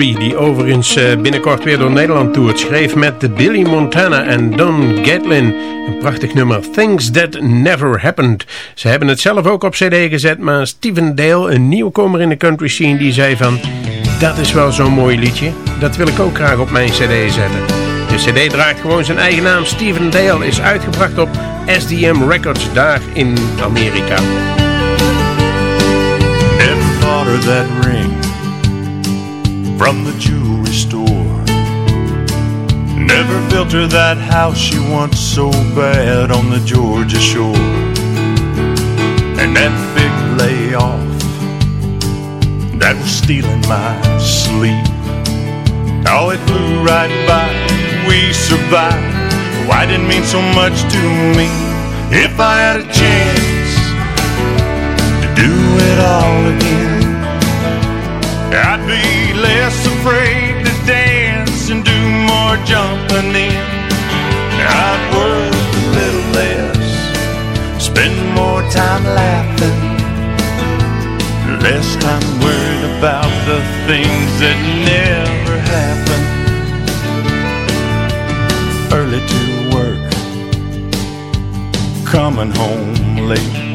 Die overigens eh, binnenkort weer door Nederland toert, schreef met Billy Montana en Don Gatlin een prachtig nummer Things That Never Happened. Ze hebben het zelf ook op cd gezet, maar Steven Dale, een nieuwkomer in de country scene, die zei van... Dat is wel zo'n mooi liedje, dat wil ik ook graag op mijn cd zetten. De cd draagt gewoon zijn eigen naam, Steven Dale, is uitgebracht op SDM Records daar in Amerika. Never that ring from the jewelry store. Never built her that house she wants so bad on the Georgia shore. And that big layoff that was stealing my sleep. Oh, it flew right by, we survived. Why didn't mean so much to me? If I had a chance to do it all again, I'd be less afraid to dance and do more jumping in. I'd work a little less, spend more time laughing, less time worried about the things that never happen. Early to work, coming home late.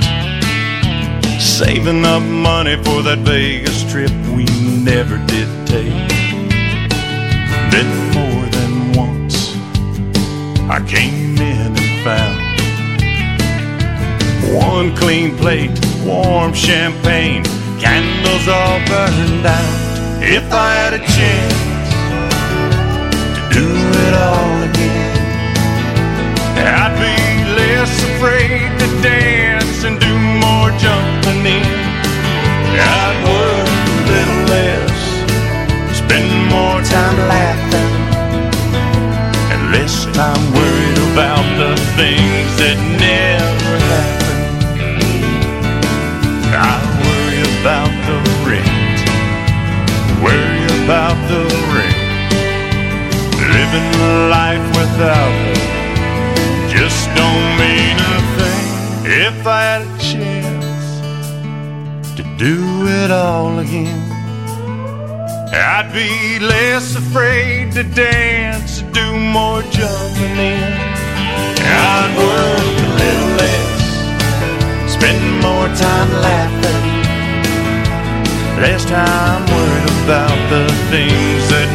Saving up money for that Vegas trip we never did take. Then more than once, I came in and found one clean plate, warm champagne, candles all burned out. If I had a chance to do it all again, I'd be less afraid to in. I'd work a little less, spend more time laughing, and less time worried about the things that never happen. I worry about the rent, worry about the ring, living life without her just don't mean a thing. If I had a chance do it all again, I'd be less afraid to dance, do more jumping in. I'd work a little less, spend more time laughing, less time worried about the things that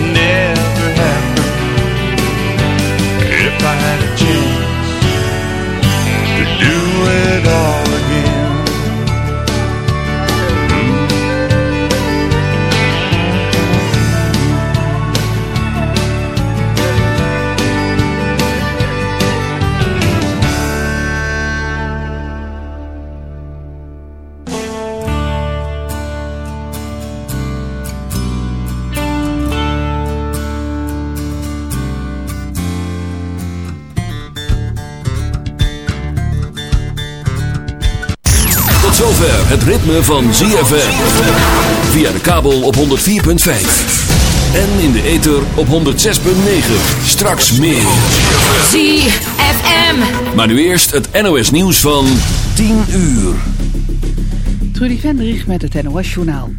zover het ritme van ZFM. Via de kabel op 104.5. En in de ether op 106.9. Straks meer. ZFM. Maar nu eerst het NOS nieuws van 10 uur. Trudy Vendrich met het NOS-journaal.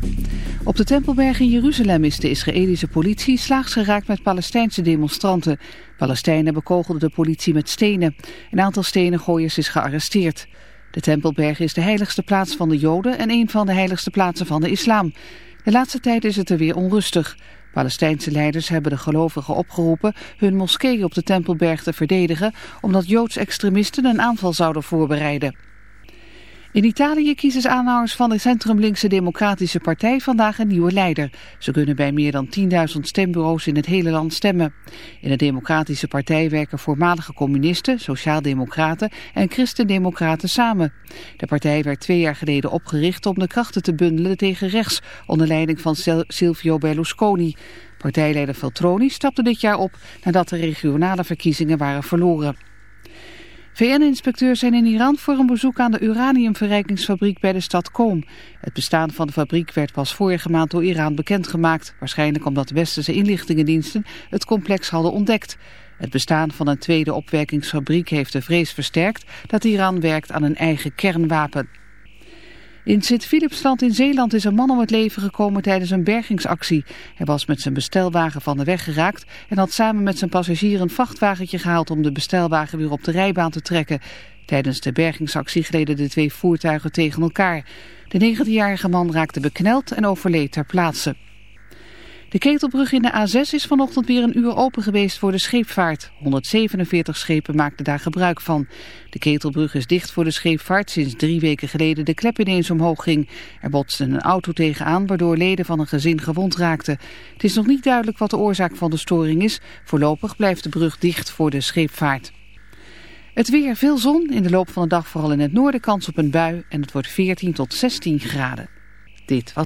Op de Tempelberg in Jeruzalem is de Israëlische politie slaags geraakt met Palestijnse demonstranten. Palestijnen bekogelden de politie met stenen. Een aantal stenengooiers is gearresteerd. De Tempelberg is de heiligste plaats van de Joden en een van de heiligste plaatsen van de islam. De laatste tijd is het er weer onrustig. Palestijnse leiders hebben de gelovigen opgeroepen hun moskee op de Tempelberg te verdedigen, omdat Joods extremisten een aanval zouden voorbereiden. In Italië kiezen aanhangers van de centrumlinkse Democratische Partij vandaag een nieuwe leider. Ze kunnen bij meer dan 10.000 stembureaus in het hele land stemmen. In de Democratische Partij werken voormalige communisten, sociaaldemocraten en christendemocraten samen. De partij werd twee jaar geleden opgericht om de krachten te bundelen tegen rechts, onder leiding van Silvio Berlusconi. Partijleider Veltroni stapte dit jaar op nadat de regionale verkiezingen waren verloren. VN-inspecteurs zijn in Iran voor een bezoek aan de uraniumverrijkingsfabriek bij de stad Qom. Het bestaan van de fabriek werd pas vorige maand door Iran bekendgemaakt. Waarschijnlijk omdat westerse inlichtingendiensten het complex hadden ontdekt. Het bestaan van een tweede opwerkingsfabriek heeft de vrees versterkt dat Iran werkt aan een eigen kernwapen. In Sint-Philipsland in Zeeland is een man om het leven gekomen tijdens een bergingsactie. Hij was met zijn bestelwagen van de weg geraakt en had samen met zijn passagier een vrachtwagentje gehaald om de bestelwagen weer op de rijbaan te trekken. Tijdens de bergingsactie gleden de twee voertuigen tegen elkaar. De 19-jarige man raakte bekneld en overleed ter plaatse. De ketelbrug in de A6 is vanochtend weer een uur open geweest voor de scheepvaart. 147 schepen maakten daar gebruik van. De ketelbrug is dicht voor de scheepvaart sinds drie weken geleden de klep ineens omhoog ging. Er botste een auto tegenaan waardoor leden van een gezin gewond raakten. Het is nog niet duidelijk wat de oorzaak van de storing is. Voorlopig blijft de brug dicht voor de scheepvaart. Het weer, veel zon, in de loop van de dag vooral in het noorden kans op een bui en het wordt 14 tot 16 graden. Dit was...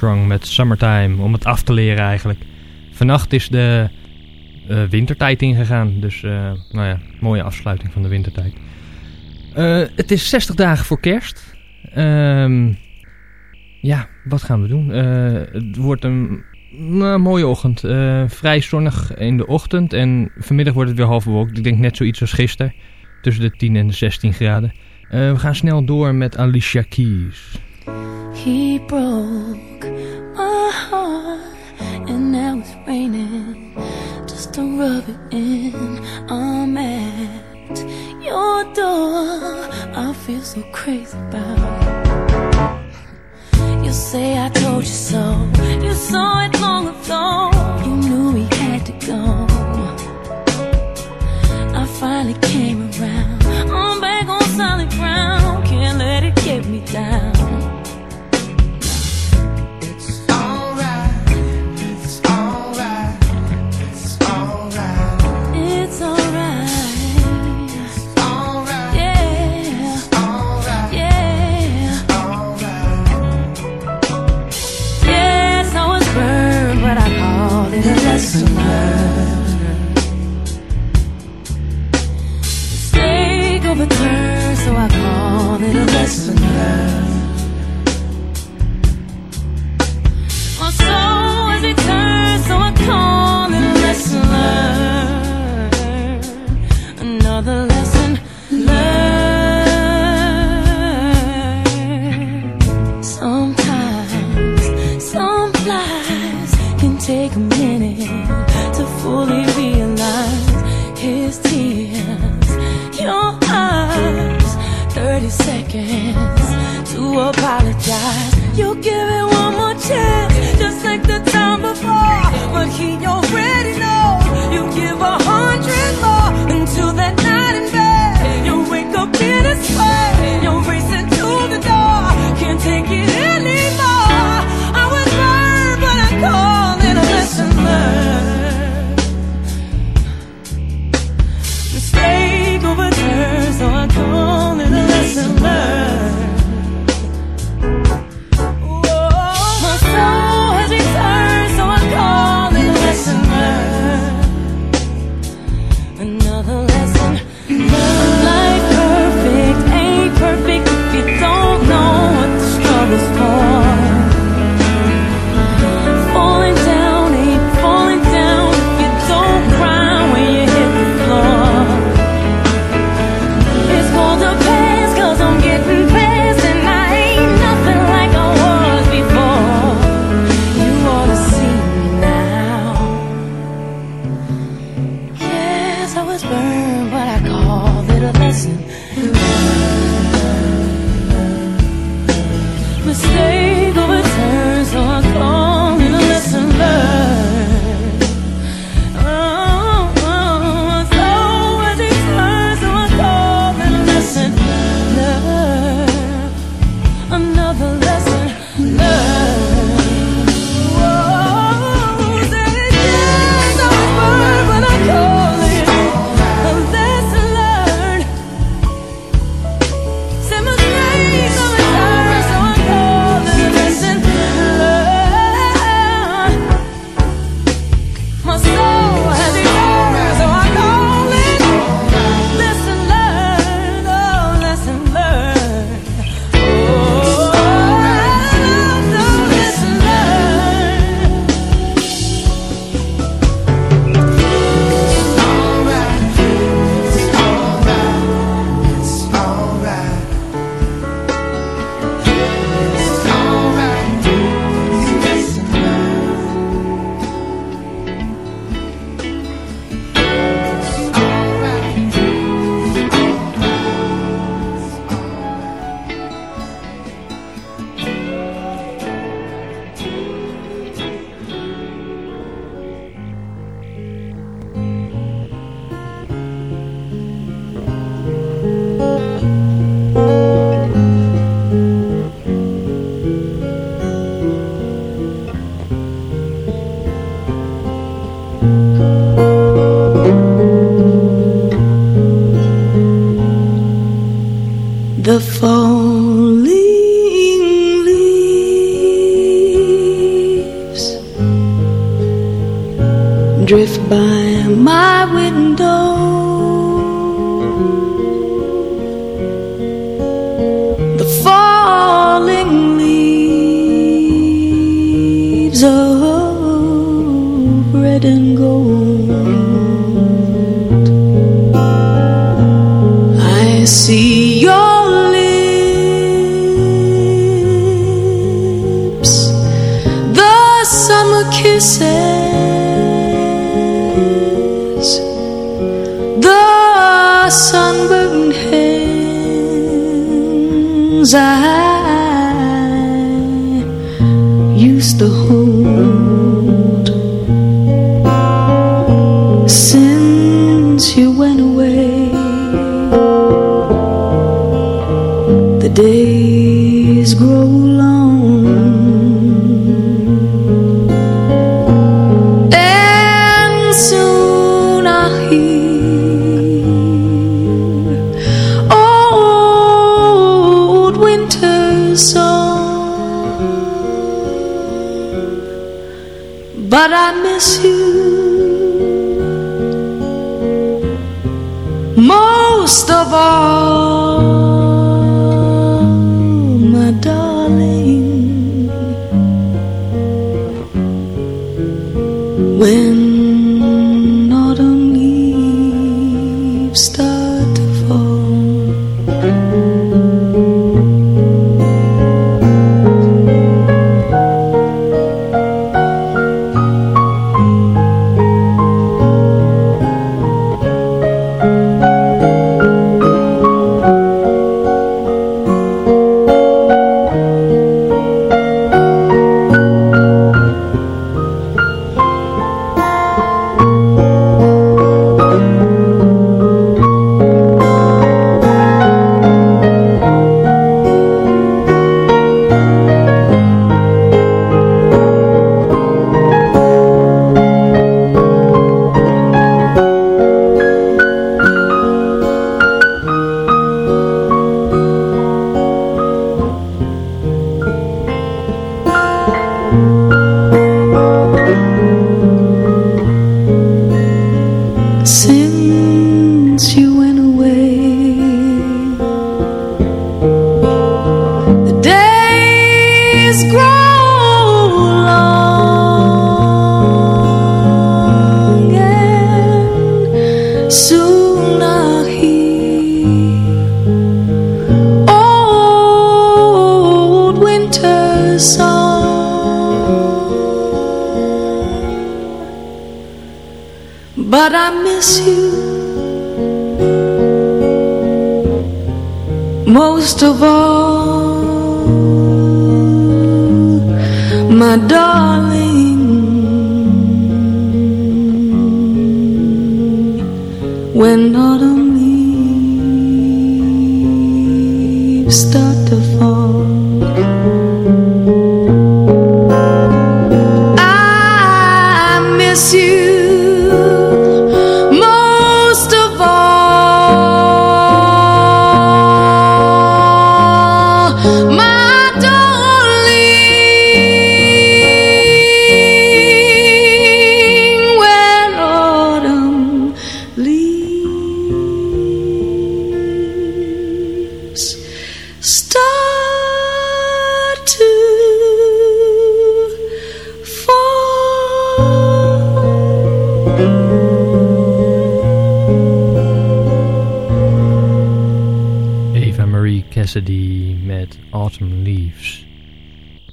Met Summertime. Om het af te leren eigenlijk. Vannacht is de eh, wintertijd ingegaan. Dus eh, nou ja, mooie afsluiting van de wintertijd. Eh, het is 60 dagen voor kerst. Ehm, ja, wat gaan we doen? Het wordt een mooie ochtend. Vrij zonnig in de ochtend. En vanmiddag wordt het weer half. Ik denk net zoiets als gisteren. Tussen de 10 en de 16 graden. We gaan snel door met Alicia Keys. He broke my heart, and now it's raining just to rub it in. I'm at your door. I feel so crazy about. You say I told you so. You saw it long ago. You knew we had to go. I finally came around. I'm back on solid ground. Can't let it get me down. listen. 30 seconds to apologize. You give it one more chance, just like the time before. But he reason. The falling leaves drift by my window.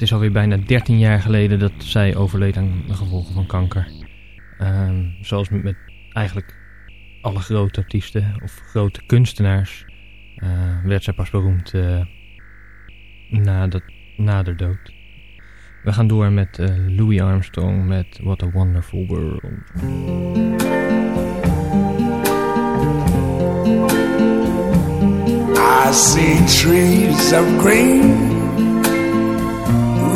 Het is alweer bijna 13 jaar geleden dat zij overleed aan de gevolgen van kanker. Ehm, zoals met, eigenlijk alle grote artiesten of grote kunstenaars eh, werd zij pas beroemd eh, na, de, na de dood. We gaan door met eh, Louis Armstrong met What a Wonderful World. I see trees of green,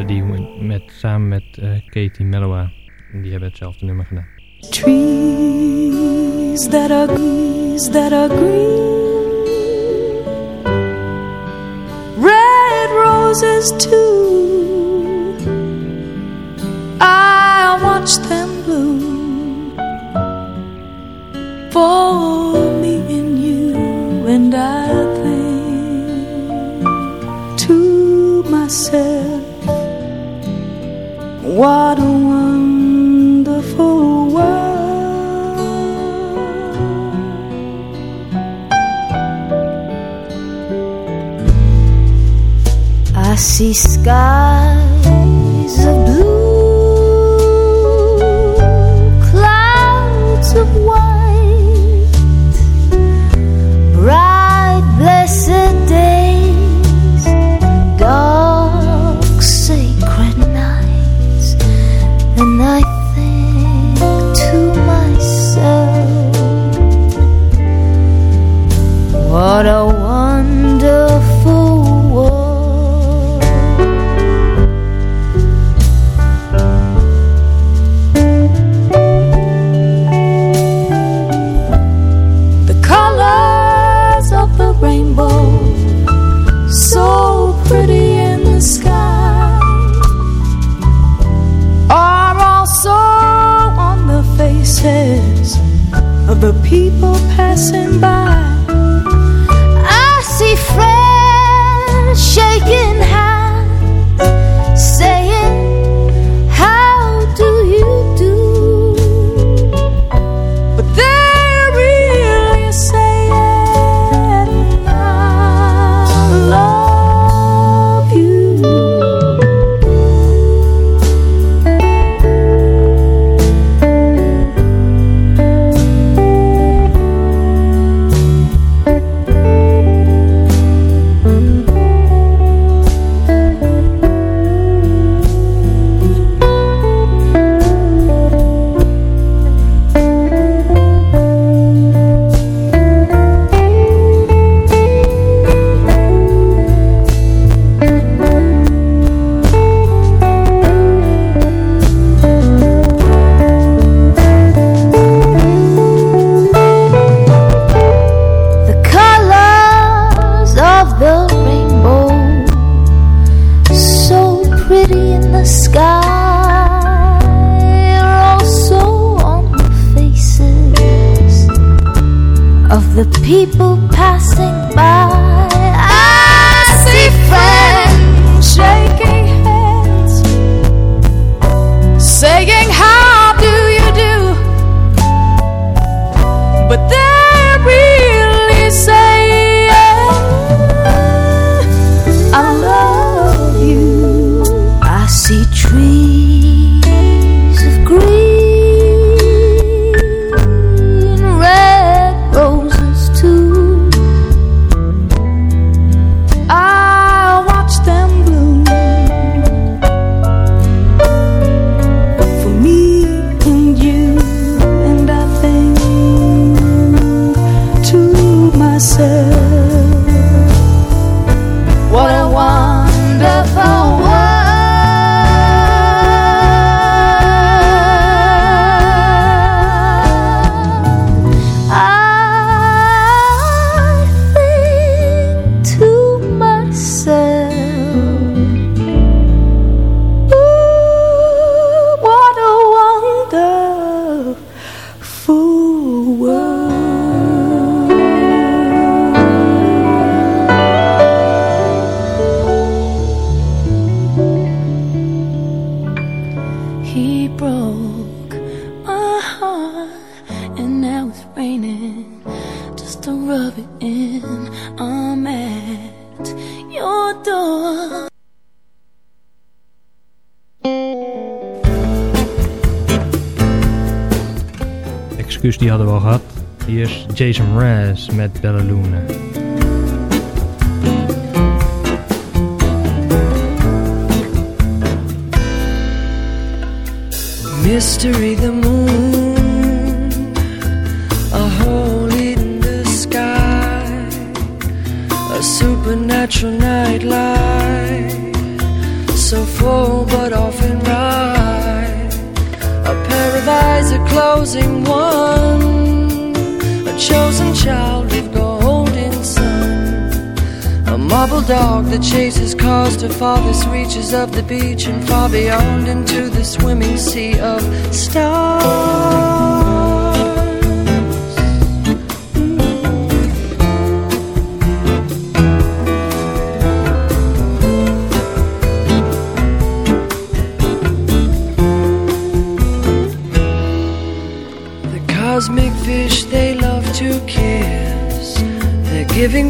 uh, Eva Cassidy met, samen met eh, Katie Mellowa. En die hebben hetzelfde nummer gedaan. trees that are trees that are green, red roses too. I watch them see sky. To rub it in. I'm at your door. Excuus, die hadden we al gehad. Hier is Jason Mraz met Bella Luna. Mystery the moon, supernatural nightlight, so full but often right. A pair of eyes, a closing one, a chosen child with golden sun. A marble dog that chases cars to farthest reaches of the beach and far beyond into the swimming sea of stars.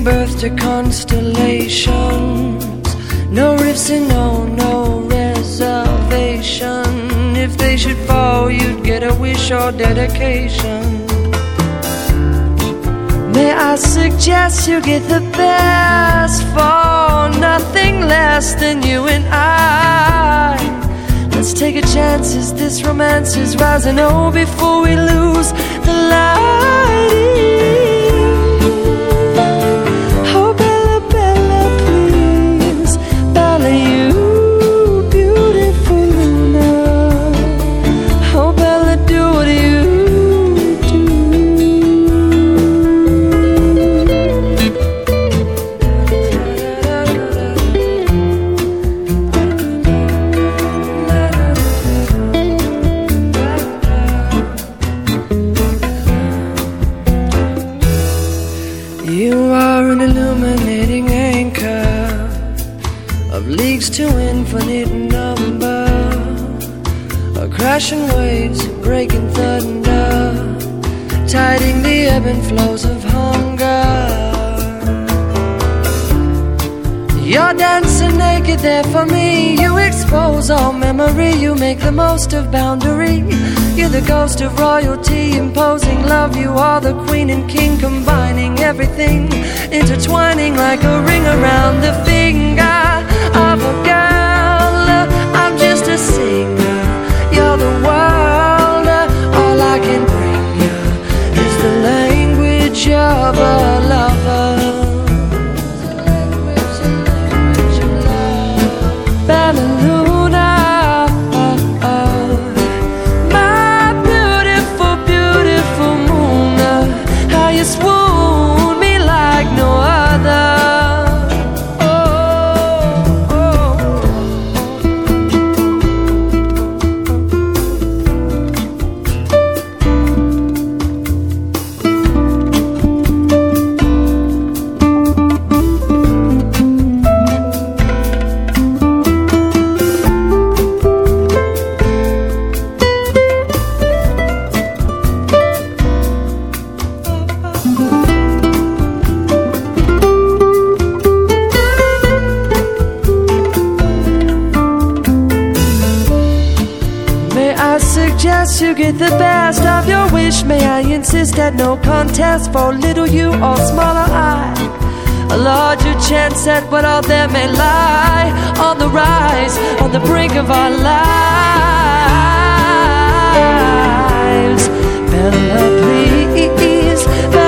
Birth to constellations. No rifts and no, no reservation. If they should fall, you'd get a wish or dedication. May I suggest you get the best for nothing less than you and I? Let's take a chance as this romance is rising. Oh, before we lose the light. suggest you get the best of your wish. May I insist at no contest for little you or smaller I. A larger chance at what all there may lie on the rise, on the brink of our lives. Better please. Better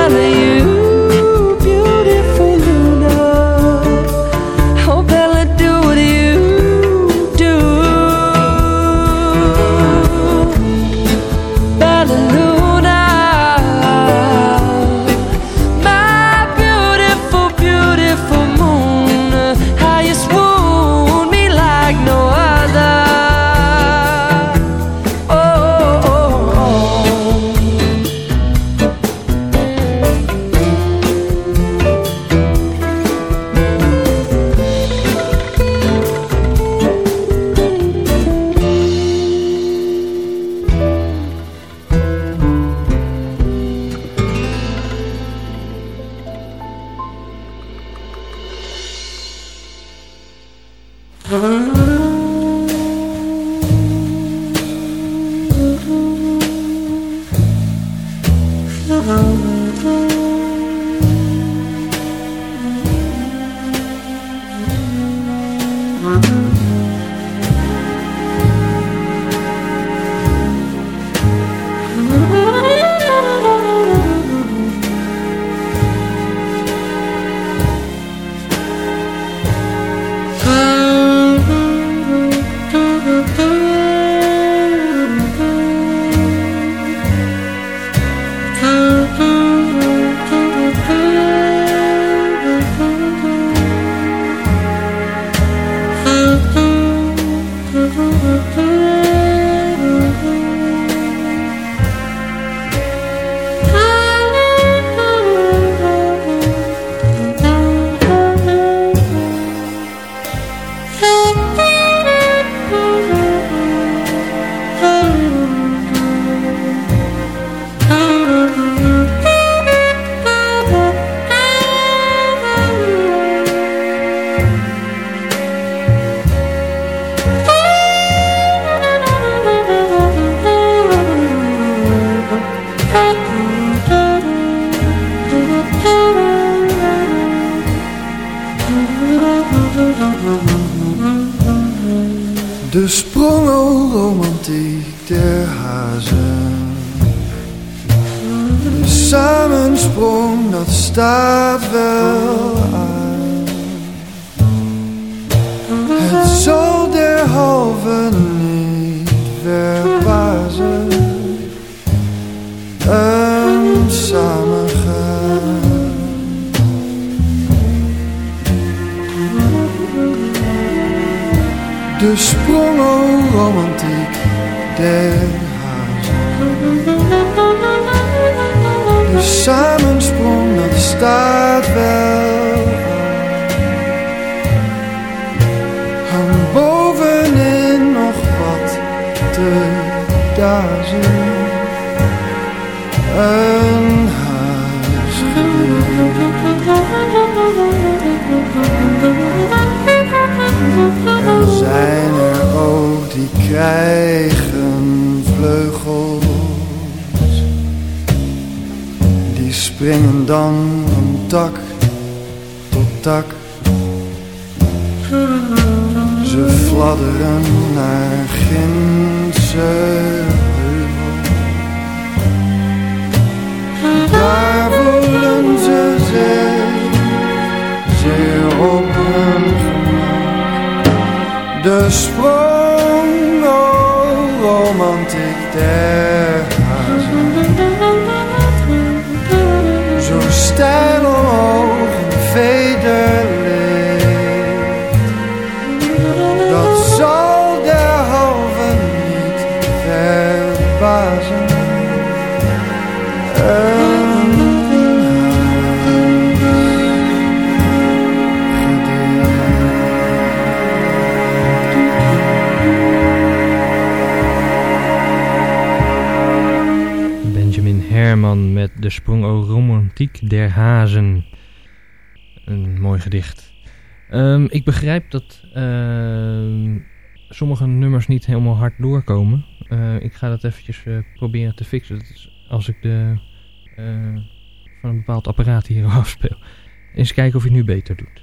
tak. Ze fladderen naar Gindse Daar voelen ze zich zeer op hun. De sprong, oh, romantiek der De Sprong o Romantiek der Hazen. Een mooi gedicht. Ehm, ik begrijp dat ehm, sommige nummers niet helemaal hard doorkomen. Eh, ik ga dat eventjes eh, proberen te fixen. Dat is als ik de, eh, van een bepaald apparaat hier afspeel. Eens kijken of hij het nu beter doet.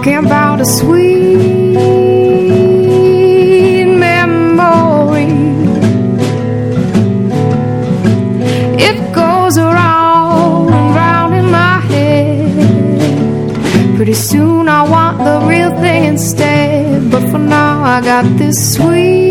Talking about a sweet memory. It goes around and round in my head. Pretty soon I want the real thing instead. But for now I got this sweet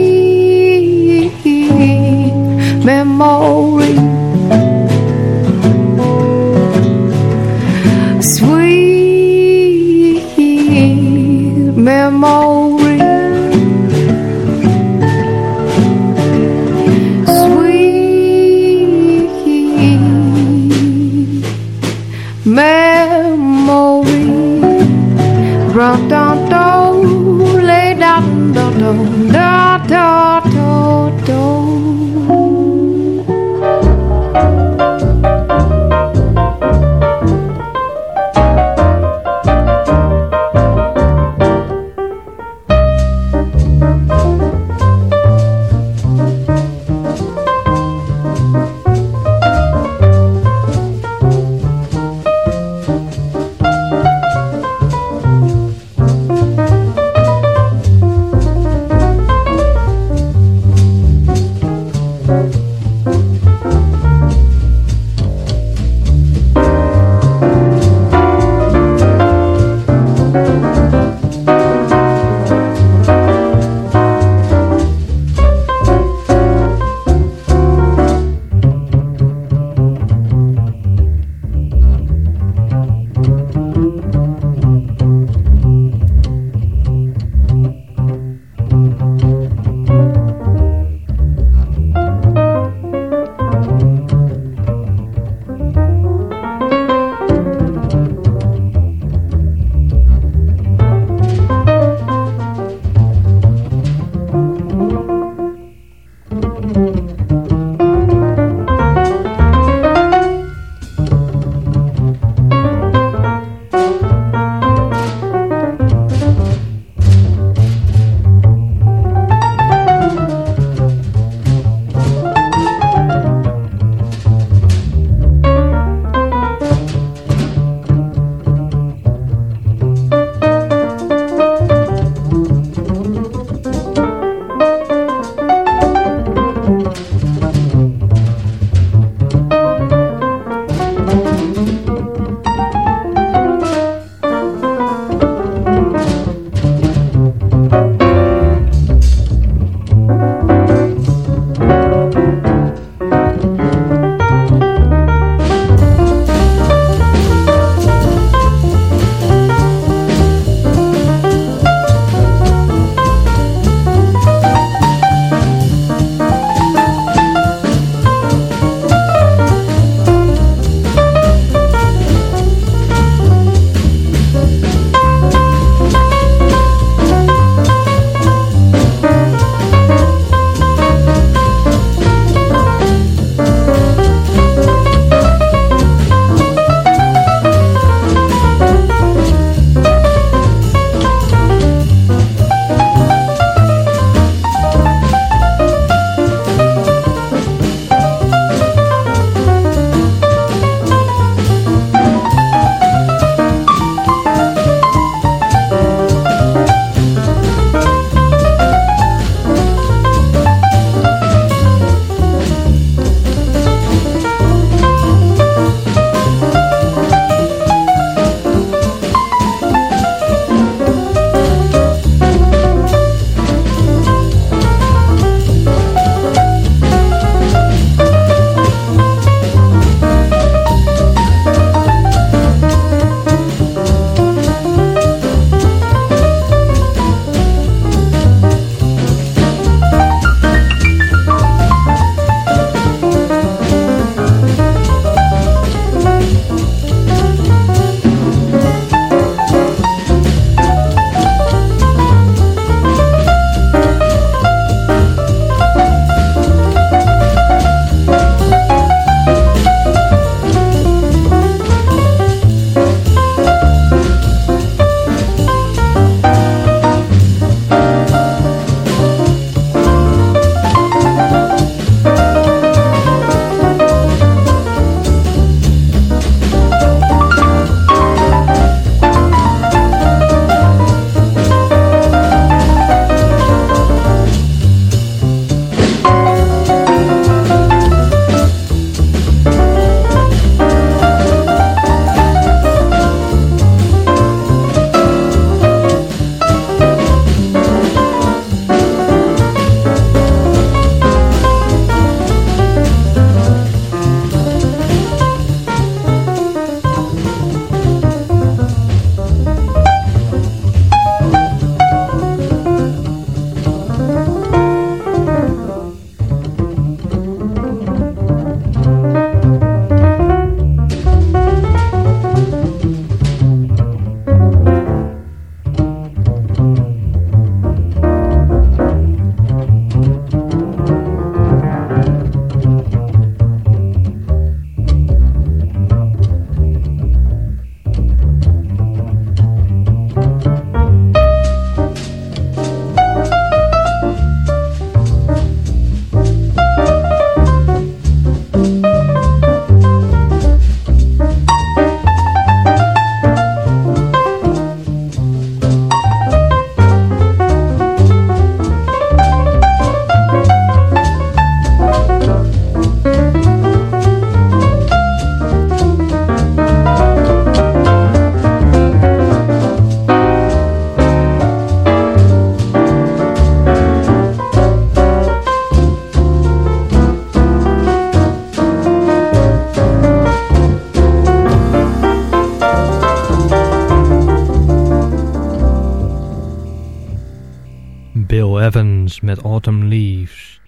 Met Autumn Leaves.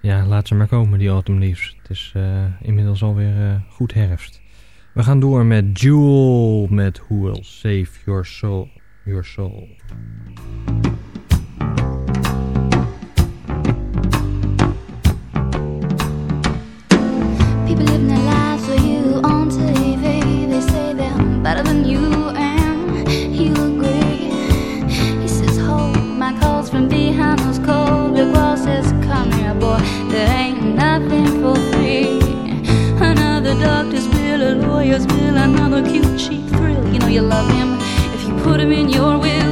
Ja, laat ze maar komen, die Autumn Leaves. Het is eh, inmiddels alweer uh, goed herfst. We gaan door met Jewel met Who Will Save Your Soul. Your soul. lawyer's bill, another cute cheap thrill. You know you love him if you put him in your will.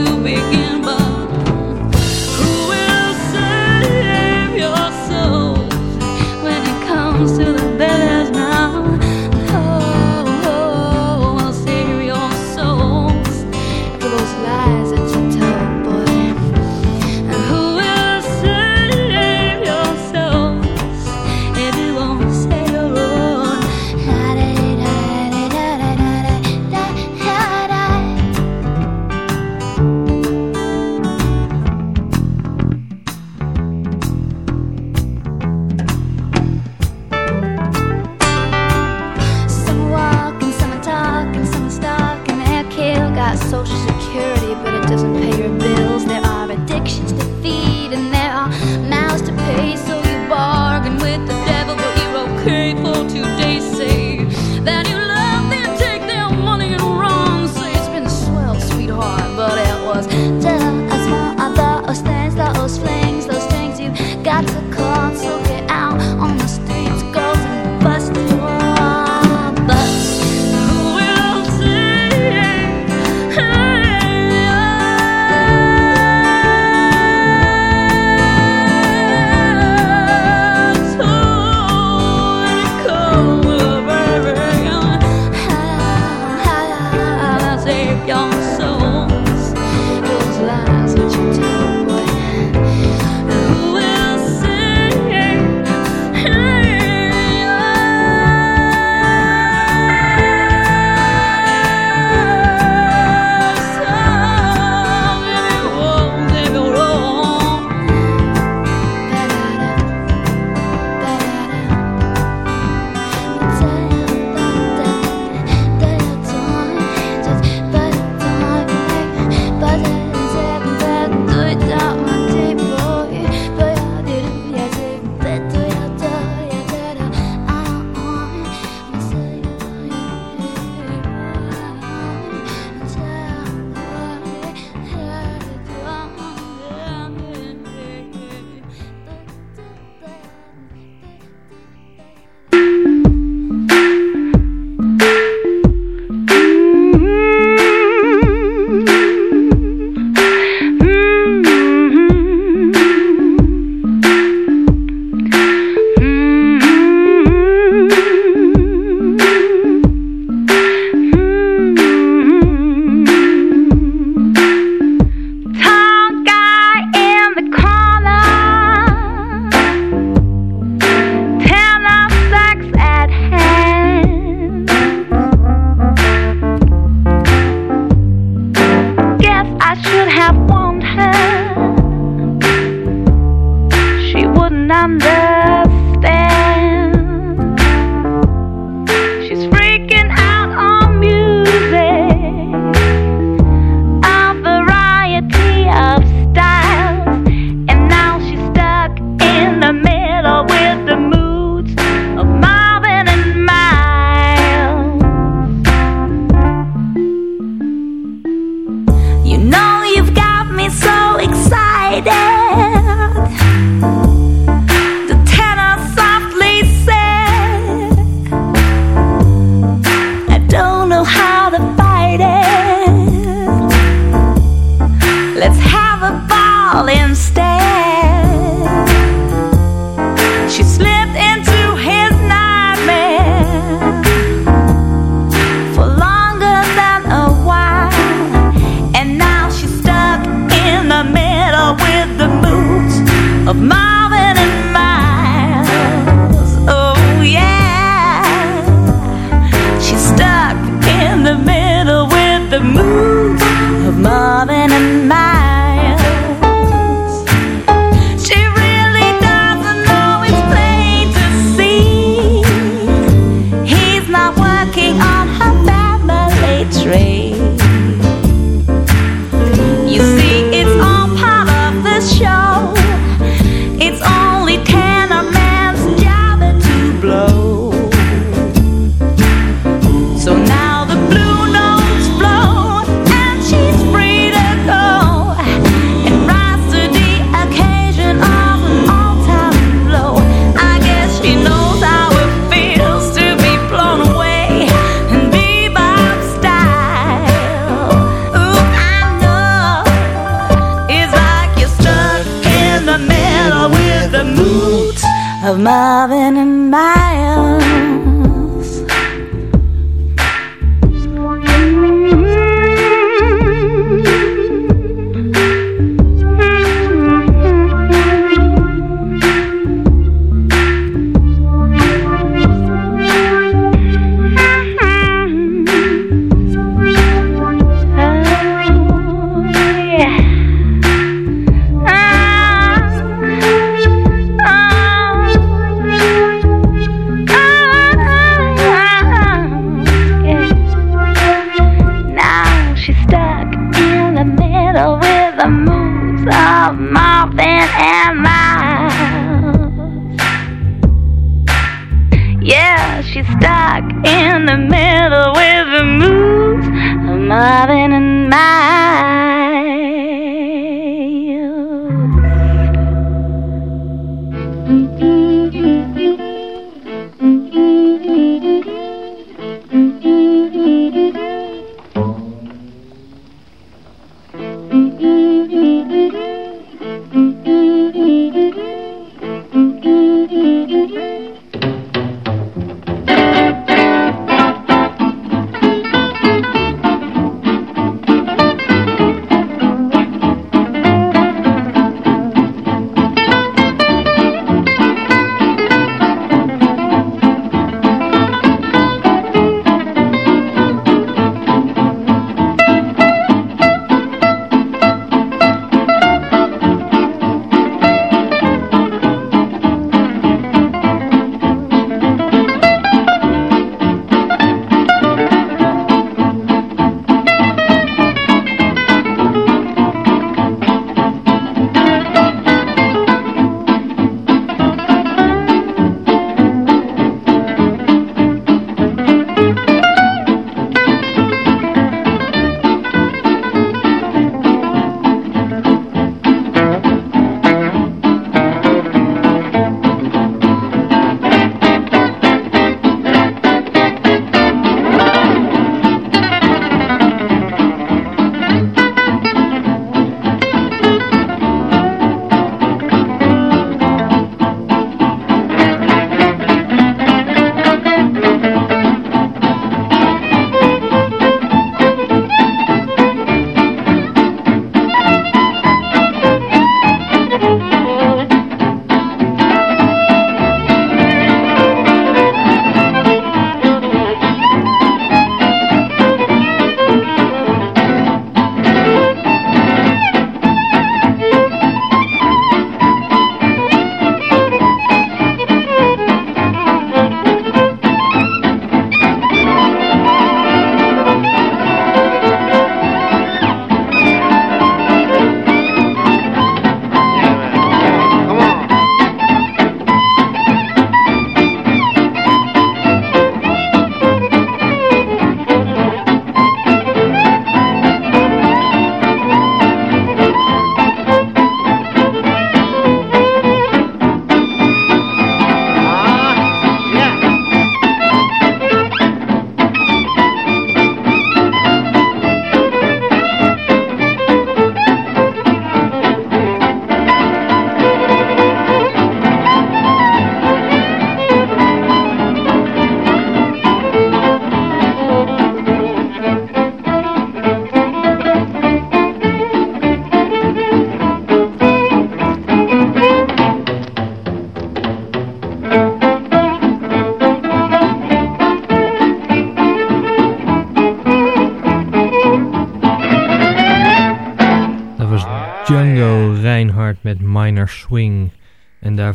social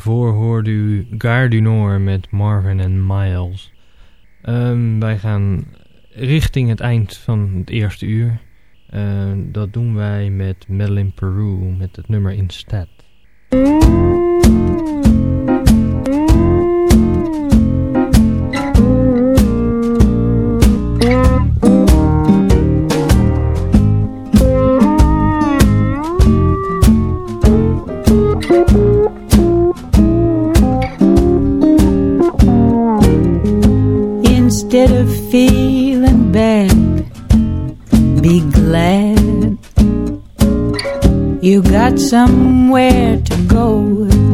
daarvoor hoorde u Gare du Nord met Marvin en Miles. Ehm, wij gaan richting het eind van het eerste uur. Ehm, dat doen wij met Madeline Peru met het nummer Instead. Got somewhere to go